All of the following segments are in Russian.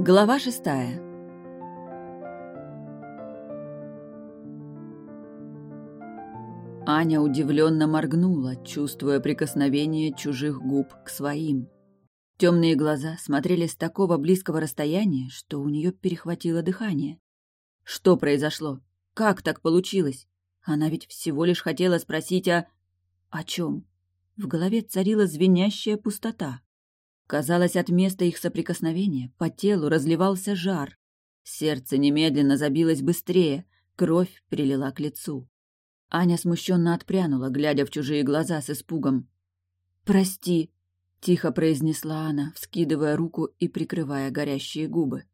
Глава шестая. Аня удивленно моргнула, чувствуя прикосновение чужих губ к своим. Темные глаза смотрели с такого близкого расстояния, что у нее перехватило дыхание. Что произошло? Как так получилось? Она ведь всего лишь хотела спросить о... О чем? В голове царила звенящая пустота. Казалось, от места их соприкосновения по телу разливался жар. Сердце немедленно забилось быстрее, кровь прилила к лицу. Аня смущенно отпрянула, глядя в чужие глаза с испугом. «Прости», — тихо произнесла она, вскидывая руку и прикрывая горящие губы.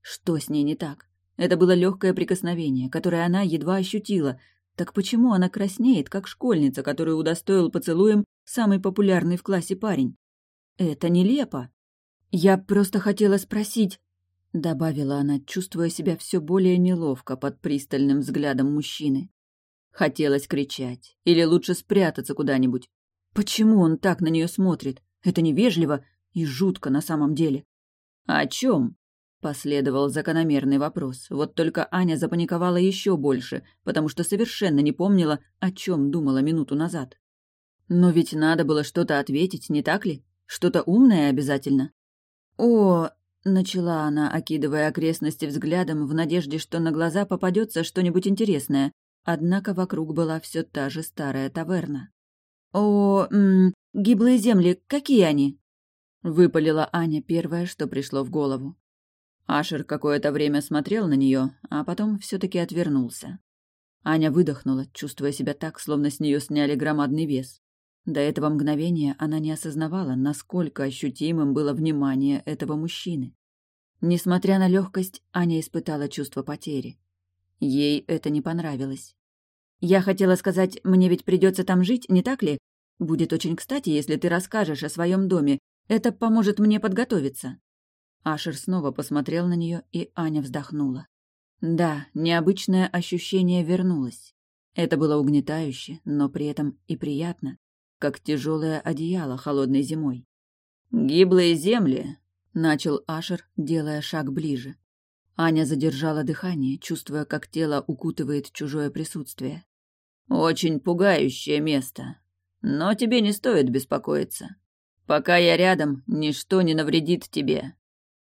Что с ней не так? Это было легкое прикосновение, которое она едва ощутила, так почему она краснеет, как школьница, которую удостоил поцелуем самый популярный в классе парень? Это нелепо. Я просто хотела спросить, добавила она, чувствуя себя все более неловко под пристальным взглядом мужчины. Хотелось кричать, или лучше спрятаться куда-нибудь. Почему он так на нее смотрит? Это невежливо и жутко на самом деле. «О чем?» Последовал закономерный вопрос. Вот только Аня запаниковала еще больше, потому что совершенно не помнила, о чем думала минуту назад. Но ведь надо было что-то ответить, не так ли? Что-то умное обязательно. «О!» — начала она, окидывая окрестности взглядом в надежде, что на глаза попадется что-нибудь интересное. Однако вокруг была все та же старая таверна. «О, м -м, гиблые земли, какие они?» — выпалила Аня первое, что пришло в голову. Ашер какое-то время смотрел на нее, а потом все-таки отвернулся. Аня выдохнула, чувствуя себя так, словно с нее сняли громадный вес. До этого мгновения она не осознавала, насколько ощутимым было внимание этого мужчины. Несмотря на легкость, Аня испытала чувство потери. Ей это не понравилось. «Я хотела сказать, мне ведь придется там жить, не так ли? Будет очень кстати, если ты расскажешь о своем доме. Это поможет мне подготовиться». Ашер снова посмотрел на нее, и Аня вздохнула. Да, необычное ощущение вернулось. Это было угнетающе, но при этом и приятно, как тяжелое одеяло холодной зимой. «Гиблые земли», — начал Ашер, делая шаг ближе. Аня задержала дыхание, чувствуя, как тело укутывает чужое присутствие. «Очень пугающее место. Но тебе не стоит беспокоиться. Пока я рядом, ничто не навредит тебе.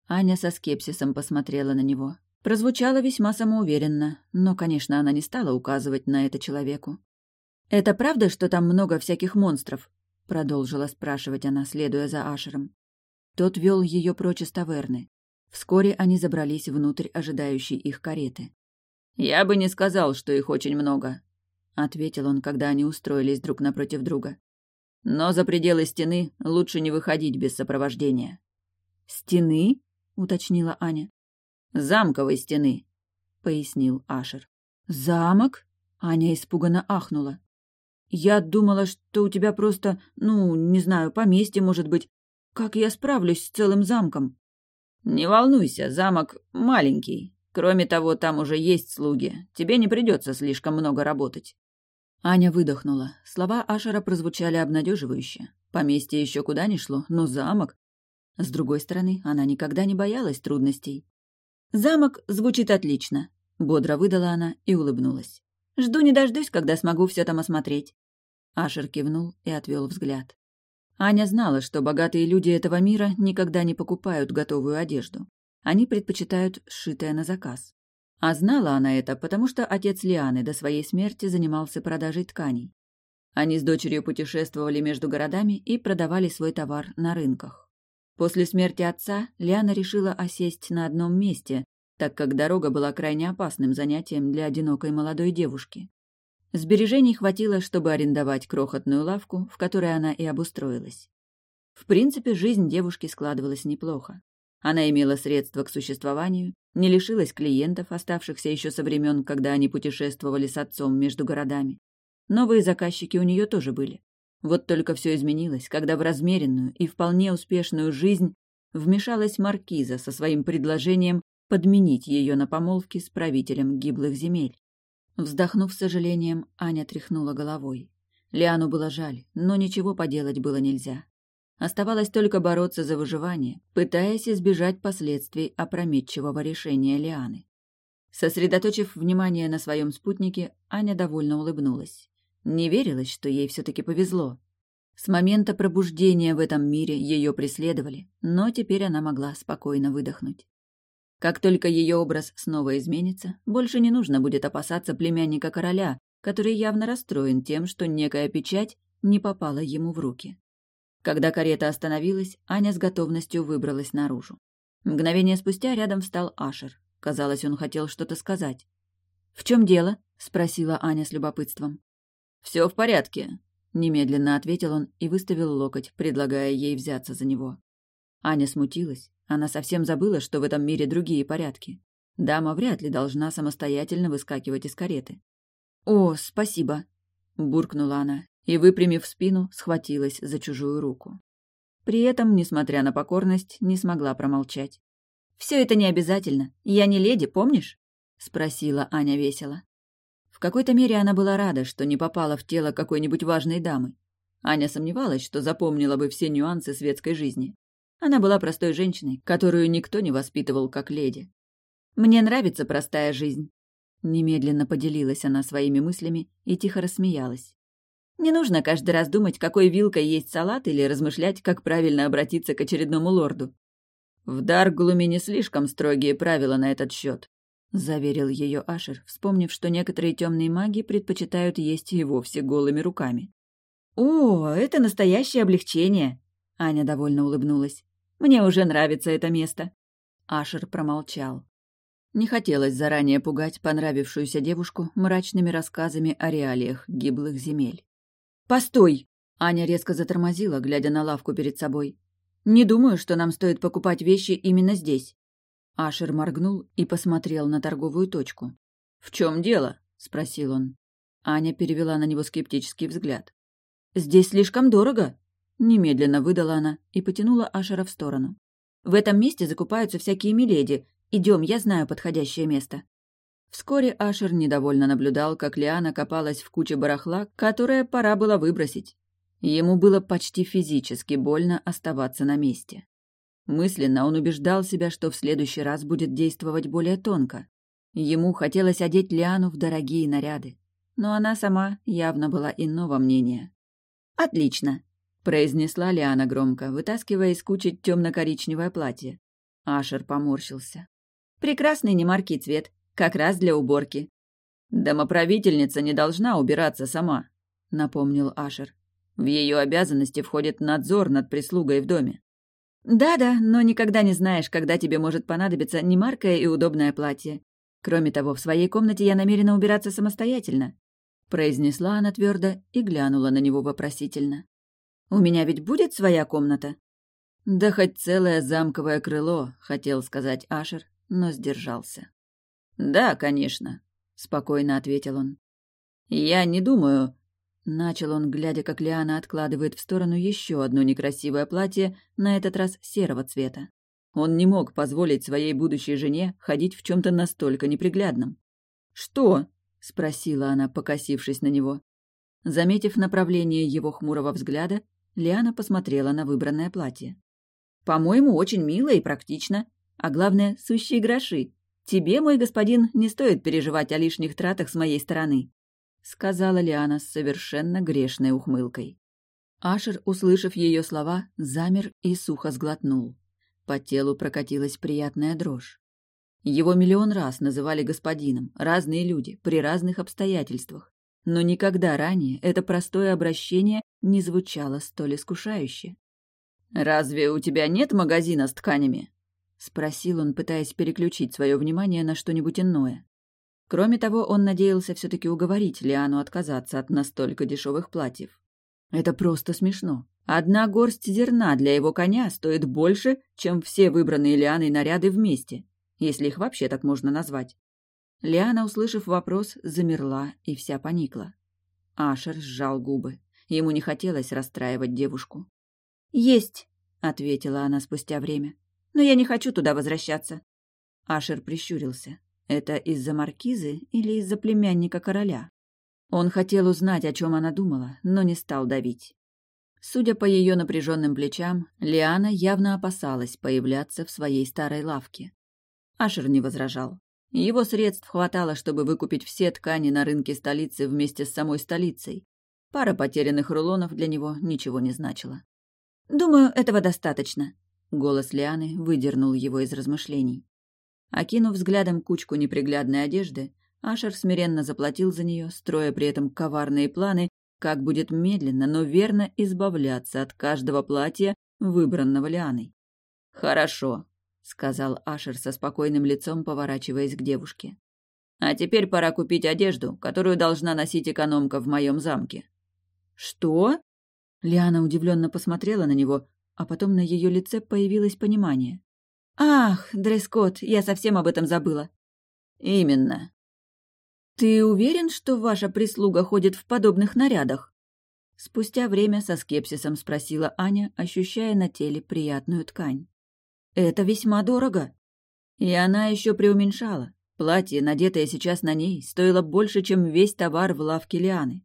Аня со скепсисом посмотрела на него. Прозвучало весьма самоуверенно, но, конечно, она не стала указывать на это человеку. «Это правда, что там много всяких монстров?» — продолжила спрашивать она, следуя за Ашером. Тот вел ее прочь из таверны. Вскоре они забрались внутрь ожидающей их кареты. «Я бы не сказал, что их очень много», — ответил он, когда они устроились друг напротив друга. «Но за пределы стены лучше не выходить без сопровождения». «Стены?» — уточнила Аня. «Замковой стены», — пояснил Ашер. «Замок?» — Аня испуганно ахнула. «Я думала, что у тебя просто, ну, не знаю, поместье, может быть. Как я справлюсь с целым замком?» «Не волнуйся, замок маленький. Кроме того, там уже есть слуги. Тебе не придется слишком много работать». Аня выдохнула. Слова Ашера прозвучали обнадеживающе. Поместье еще куда ни шло, но замок с другой стороны, она никогда не боялась трудностей. «Замок звучит отлично», — бодро выдала она и улыбнулась. «Жду не дождусь, когда смогу все там осмотреть». Ашер кивнул и отвел взгляд. Аня знала, что богатые люди этого мира никогда не покупают готовую одежду. Они предпочитают сшитое на заказ. А знала она это, потому что отец Лианы до своей смерти занимался продажей тканей. Они с дочерью путешествовали между городами и продавали свой товар на рынках. После смерти отца Лиана решила осесть на одном месте, так как дорога была крайне опасным занятием для одинокой молодой девушки. Сбережений хватило, чтобы арендовать крохотную лавку, в которой она и обустроилась. В принципе, жизнь девушки складывалась неплохо. Она имела средства к существованию, не лишилась клиентов, оставшихся еще со времен, когда они путешествовали с отцом между городами. Новые заказчики у нее тоже были. Вот только все изменилось, когда в размеренную и вполне успешную жизнь вмешалась Маркиза со своим предложением подменить ее на помолвке с правителем гиблых земель. Вздохнув с сожалением, Аня тряхнула головой. Лиану было жаль, но ничего поделать было нельзя. Оставалось только бороться за выживание, пытаясь избежать последствий опрометчивого решения Лианы. Сосредоточив внимание на своем спутнике, Аня довольно улыбнулась. Не верилось, что ей все-таки повезло. С момента пробуждения в этом мире ее преследовали, но теперь она могла спокойно выдохнуть. Как только ее образ снова изменится, больше не нужно будет опасаться племянника короля, который явно расстроен тем, что некая печать не попала ему в руки. Когда карета остановилась, Аня с готовностью выбралась наружу. Мгновение спустя рядом встал Ашер. Казалось, он хотел что-то сказать. «В чем дело?» — спросила Аня с любопытством. Все в порядке», — немедленно ответил он и выставил локоть, предлагая ей взяться за него. Аня смутилась. Она совсем забыла, что в этом мире другие порядки. Дама вряд ли должна самостоятельно выскакивать из кареты. «О, спасибо!» — буркнула она и, выпрямив спину, схватилась за чужую руку. При этом, несмотря на покорность, не смогла промолчать. Все это не обязательно. Я не леди, помнишь?» — спросила Аня весело. В какой-то мере она была рада, что не попала в тело какой-нибудь важной дамы. Аня сомневалась, что запомнила бы все нюансы светской жизни. Она была простой женщиной, которую никто не воспитывал как леди. «Мне нравится простая жизнь», — немедленно поделилась она своими мыслями и тихо рассмеялась. «Не нужно каждый раз думать, какой вилкой есть салат или размышлять, как правильно обратиться к очередному лорду. В Дарглуме не слишком строгие правила на этот счет, заверил ее Ашер, вспомнив, что некоторые темные маги предпочитают есть и вовсе голыми руками. «О, это настоящее облегчение!» Аня довольно улыбнулась. «Мне уже нравится это место». Ашер промолчал. Не хотелось заранее пугать понравившуюся девушку мрачными рассказами о реалиях гиблых земель. «Постой!» Аня резко затормозила, глядя на лавку перед собой. Не думаю, что нам стоит покупать вещи именно здесь. Ашер моргнул и посмотрел на торговую точку. В чем дело? спросил он. Аня перевела на него скептический взгляд. Здесь слишком дорого, немедленно выдала она и потянула Ашера в сторону. В этом месте закупаются всякие миледи. Идем, я знаю подходящее место. Вскоре Ашер недовольно наблюдал, как Лиана копалась в куче барахла, которое пора было выбросить. Ему было почти физически больно оставаться на месте. Мысленно он убеждал себя, что в следующий раз будет действовать более тонко. Ему хотелось одеть Лиану в дорогие наряды, но она сама явно была иного мнения. «Отлично», — произнесла Лиана громко, вытаскивая из кучи темно-коричневое платье. Ашер поморщился. «Прекрасный немаркий цвет, как раз для уборки». «Домоправительница не должна убираться сама», — напомнил Ашер. В ее обязанности входит надзор над прислугой в доме. Да-да, но никогда не знаешь, когда тебе может понадобиться немаркое и удобное платье. Кроме того, в своей комнате я намерена убираться самостоятельно, произнесла она твердо и глянула на него вопросительно. У меня ведь будет своя комната? Да хоть целое замковое крыло, хотел сказать Ашер, но сдержался. Да, конечно, спокойно ответил он. Я не думаю, Начал он, глядя, как Лиана откладывает в сторону еще одно некрасивое платье, на этот раз серого цвета. Он не мог позволить своей будущей жене ходить в чем-то настолько неприглядном. «Что?» — спросила она, покосившись на него. Заметив направление его хмурого взгляда, Лиана посмотрела на выбранное платье. «По-моему, очень мило и практично. А главное, сущие гроши. Тебе, мой господин, не стоит переживать о лишних тратах с моей стороны сказала Лиана с совершенно грешной ухмылкой. Ашер, услышав ее слова, замер и сухо сглотнул. По телу прокатилась приятная дрожь. Его миллион раз называли господином, разные люди, при разных обстоятельствах. Но никогда ранее это простое обращение не звучало столь искушающе. «Разве у тебя нет магазина с тканями?» — спросил он, пытаясь переключить свое внимание на что-нибудь иное. Кроме того, он надеялся все-таки уговорить Лиану отказаться от настолько дешевых платьев. Это просто смешно. Одна горсть зерна для его коня стоит больше, чем все выбранные Лианой наряды вместе, если их вообще так можно назвать. Лиана, услышав вопрос, замерла и вся поникла. Ашер сжал губы. Ему не хотелось расстраивать девушку. «Есть», — ответила она спустя время. «Но я не хочу туда возвращаться». Ашер прищурился. Это из-за маркизы или из-за племянника короля? Он хотел узнать, о чем она думала, но не стал давить. Судя по ее напряженным плечам, Лиана явно опасалась появляться в своей старой лавке. Ашер не возражал. Его средств хватало, чтобы выкупить все ткани на рынке столицы вместе с самой столицей. Пара потерянных рулонов для него ничего не значила. «Думаю, этого достаточно», — голос Лианы выдернул его из размышлений. Окинув взглядом кучку неприглядной одежды, Ашер смиренно заплатил за нее, строя при этом коварные планы, как будет медленно, но верно избавляться от каждого платья, выбранного Лианой. «Хорошо», — сказал Ашер со спокойным лицом, поворачиваясь к девушке. «А теперь пора купить одежду, которую должна носить экономка в моем замке». «Что?» Лиана удивленно посмотрела на него, а потом на ее лице появилось понимание. «Ах, дресс-код, я совсем об этом забыла». «Именно». «Ты уверен, что ваша прислуга ходит в подобных нарядах?» Спустя время со скепсисом спросила Аня, ощущая на теле приятную ткань. «Это весьма дорого». И она еще преуменьшала. Платье, надетое сейчас на ней, стоило больше, чем весь товар в лавке Лианы.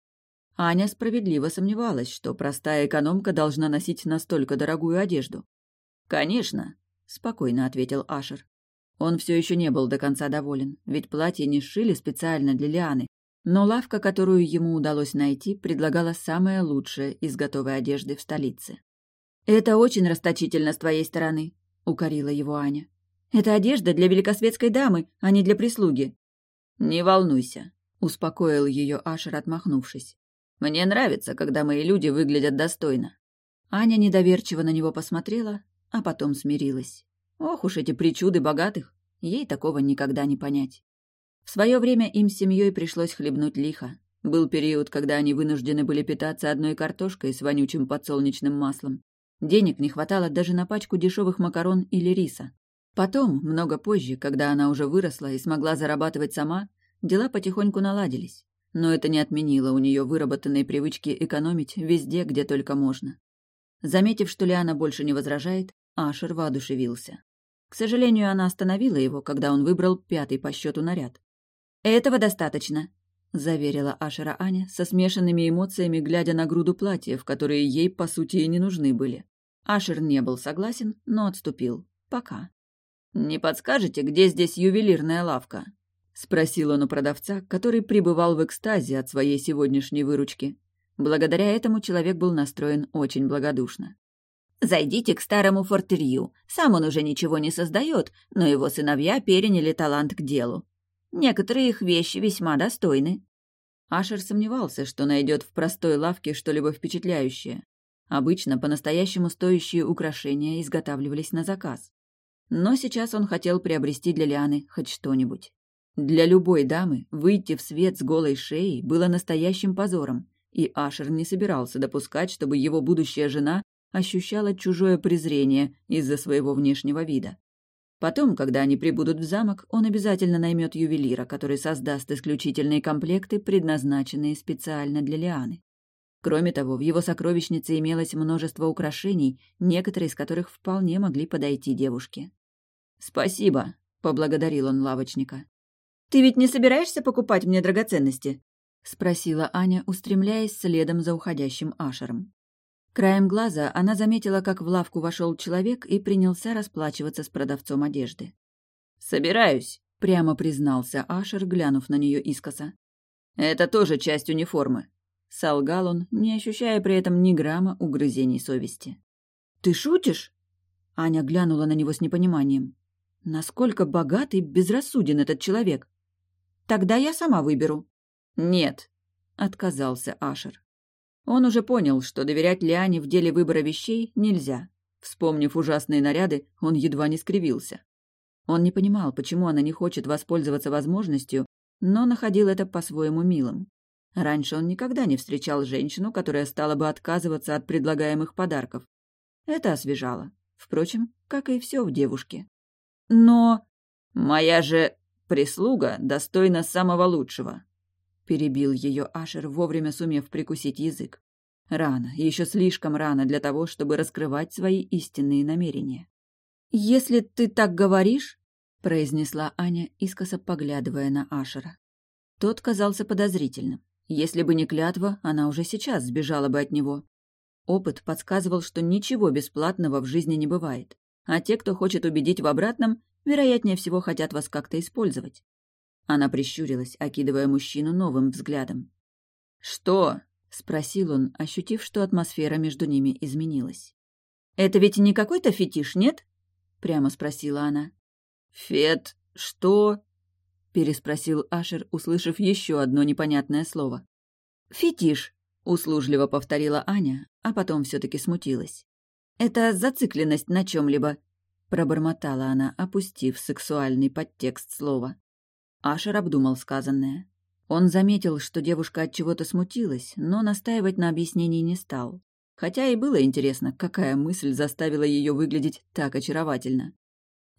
Аня справедливо сомневалась, что простая экономка должна носить настолько дорогую одежду. «Конечно», спокойно ответил Ашер. Он все еще не был до конца доволен, ведь платье не сшили специально для Лианы, но лавка, которую ему удалось найти, предлагала самое лучшее из готовой одежды в столице. «Это очень расточительно с твоей стороны», — укорила его Аня. «Это одежда для великосветской дамы, а не для прислуги». «Не волнуйся», — успокоил ее Ашер, отмахнувшись. «Мне нравится, когда мои люди выглядят достойно». Аня недоверчиво на него посмотрела, а потом смирилась. Ох уж эти причуды богатых, ей такого никогда не понять. В свое время им с семьей пришлось хлебнуть лихо. Был период, когда они вынуждены были питаться одной картошкой с вонючим подсолнечным маслом. Денег не хватало даже на пачку дешевых макарон или риса. Потом, много позже, когда она уже выросла и смогла зарабатывать сама, дела потихоньку наладились. Но это не отменило у нее выработанные привычки экономить везде, где только можно. Заметив, что Лиана больше не возражает, Ашер воодушевился. К сожалению, она остановила его, когда он выбрал пятый по счету наряд. «Этого достаточно», — заверила Ашера Аня со смешанными эмоциями, глядя на груду платьев, которые ей, по сути, и не нужны были. Ашер не был согласен, но отступил. Пока. «Не подскажете, где здесь ювелирная лавка?» — спросил он у продавца, который пребывал в экстазе от своей сегодняшней выручки. Благодаря этому человек был настроен очень благодушно. Зайдите к старому фортерью. Сам он уже ничего не создает, но его сыновья переняли талант к делу. Некоторые их вещи весьма достойны. Ашер сомневался, что найдет в простой лавке что-либо впечатляющее. Обычно по-настоящему стоящие украшения изготавливались на заказ. Но сейчас он хотел приобрести для Лианы хоть что-нибудь. Для любой дамы выйти в свет с голой шеей было настоящим позором, и Ашер не собирался допускать, чтобы его будущая жена ощущала чужое презрение из-за своего внешнего вида. Потом, когда они прибудут в замок, он обязательно наймет ювелира, который создаст исключительные комплекты, предназначенные специально для Лианы. Кроме того, в его сокровищнице имелось множество украшений, некоторые из которых вполне могли подойти девушке. «Спасибо», — поблагодарил он лавочника. «Ты ведь не собираешься покупать мне драгоценности?» — спросила Аня, устремляясь следом за уходящим Ашером. Краем глаза она заметила, как в лавку вошел человек и принялся расплачиваться с продавцом одежды. «Собираюсь», — прямо признался Ашер, глянув на нее искоса. «Это тоже часть униформы», — солгал он, не ощущая при этом ни грамма угрызений совести. «Ты шутишь?» Аня глянула на него с непониманием. «Насколько богат и безрассуден этот человек?» «Тогда я сама выберу». «Нет», — отказался Ашер. Он уже понял, что доверять Лиане в деле выбора вещей нельзя. Вспомнив ужасные наряды, он едва не скривился. Он не понимал, почему она не хочет воспользоваться возможностью, но находил это по-своему милым. Раньше он никогда не встречал женщину, которая стала бы отказываться от предлагаемых подарков. Это освежало. Впрочем, как и все в девушке. Но... «Моя же прислуга достойна самого лучшего», перебил ее Ашер, вовремя сумев прикусить язык. Рано, еще слишком рано для того, чтобы раскрывать свои истинные намерения. «Если ты так говоришь», — произнесла Аня, искоса поглядывая на Ашера. Тот казался подозрительным. Если бы не клятва, она уже сейчас сбежала бы от него. Опыт подсказывал, что ничего бесплатного в жизни не бывает, а те, кто хочет убедить в обратном, вероятнее всего хотят вас как-то использовать. Она прищурилась, окидывая мужчину новым взглядом. «Что?» — спросил он, ощутив, что атмосфера между ними изменилась. «Это ведь не какой-то фетиш, нет?» — прямо спросила она. «Фет... что?» — переспросил Ашер, услышав еще одно непонятное слово. «Фетиш», — услужливо повторила Аня, а потом все-таки смутилась. «Это зацикленность на чем-либо», — пробормотала она, опустив сексуальный подтекст слова. Ашер обдумал сказанное. Он заметил, что девушка от чего-то смутилась, но настаивать на объяснении не стал. Хотя и было интересно, какая мысль заставила ее выглядеть так очаровательно.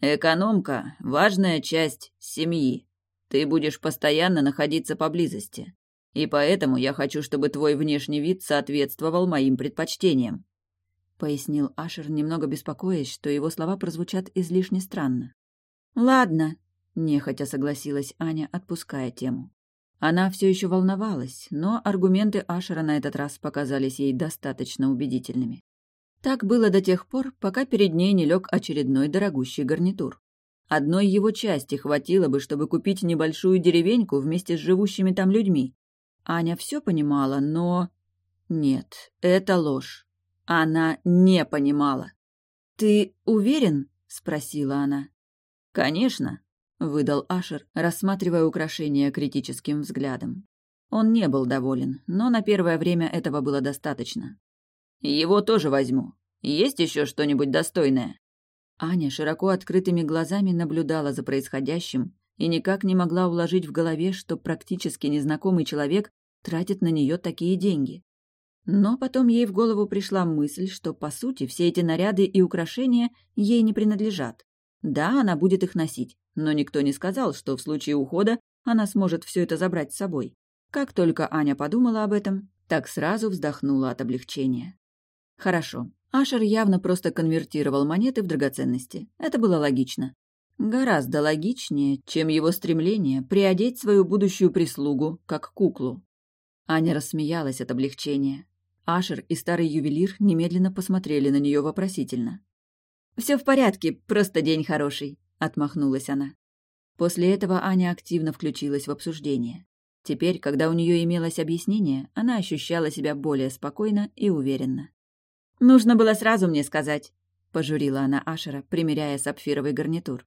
«Экономка — важная часть семьи. Ты будешь постоянно находиться поблизости. И поэтому я хочу, чтобы твой внешний вид соответствовал моим предпочтениям», — пояснил Ашер, немного беспокоясь, что его слова прозвучат излишне странно. «Ладно», — нехотя согласилась Аня, отпуская тему. Она все еще волновалась, но аргументы Ашера на этот раз показались ей достаточно убедительными. Так было до тех пор, пока перед ней не лег очередной дорогущий гарнитур. Одной его части хватило бы, чтобы купить небольшую деревеньку вместе с живущими там людьми. Аня все понимала, но... Нет, это ложь. Она не понимала. «Ты уверен?» — спросила она. «Конечно», — выдал Ашер, рассматривая украшение критическим взглядом. Он не был доволен, но на первое время этого было достаточно. «Его тоже возьму. Есть еще что-нибудь достойное?» Аня широко открытыми глазами наблюдала за происходящим и никак не могла уложить в голове, что практически незнакомый человек тратит на нее такие деньги. Но потом ей в голову пришла мысль, что, по сути, все эти наряды и украшения ей не принадлежат. Да, она будет их носить, но никто не сказал, что в случае ухода она сможет все это забрать с собой. Как только Аня подумала об этом, так сразу вздохнула от облегчения. Хорошо. Ашер явно просто конвертировал монеты в драгоценности. Это было логично. Гораздо логичнее, чем его стремление приодеть свою будущую прислугу как куклу. Аня рассмеялась от облегчения. Ашер и старый ювелир немедленно посмотрели на нее вопросительно. «Все в порядке, просто день хороший», — отмахнулась она. После этого Аня активно включилась в обсуждение. Теперь, когда у нее имелось объяснение, она ощущала себя более спокойно и уверенно. «Нужно было сразу мне сказать», — пожурила она Ашера, примеряя сапфировый гарнитур.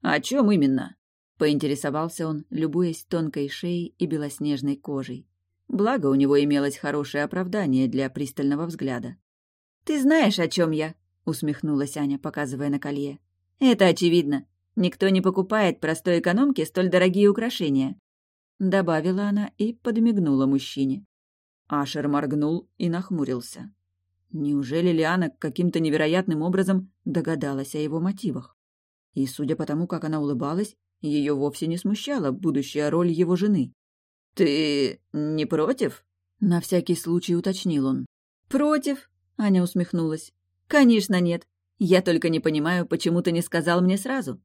«О чем именно?» — поинтересовался он, любуясь тонкой шеей и белоснежной кожей. Благо, у него имелось хорошее оправдание для пристального взгляда. «Ты знаешь, о чем я?» — усмехнулась Аня, показывая на колье. «Это очевидно. Никто не покупает простой экономке столь дорогие украшения», — добавила она и подмигнула мужчине. Ашер моргнул и нахмурился. Неужели Лиана каким-то невероятным образом догадалась о его мотивах? И, судя по тому, как она улыбалась, ее вовсе не смущала будущая роль его жены. «Ты не против?» — на всякий случай уточнил он. «Против?» — Аня усмехнулась. «Конечно нет. Я только не понимаю, почему ты не сказал мне сразу.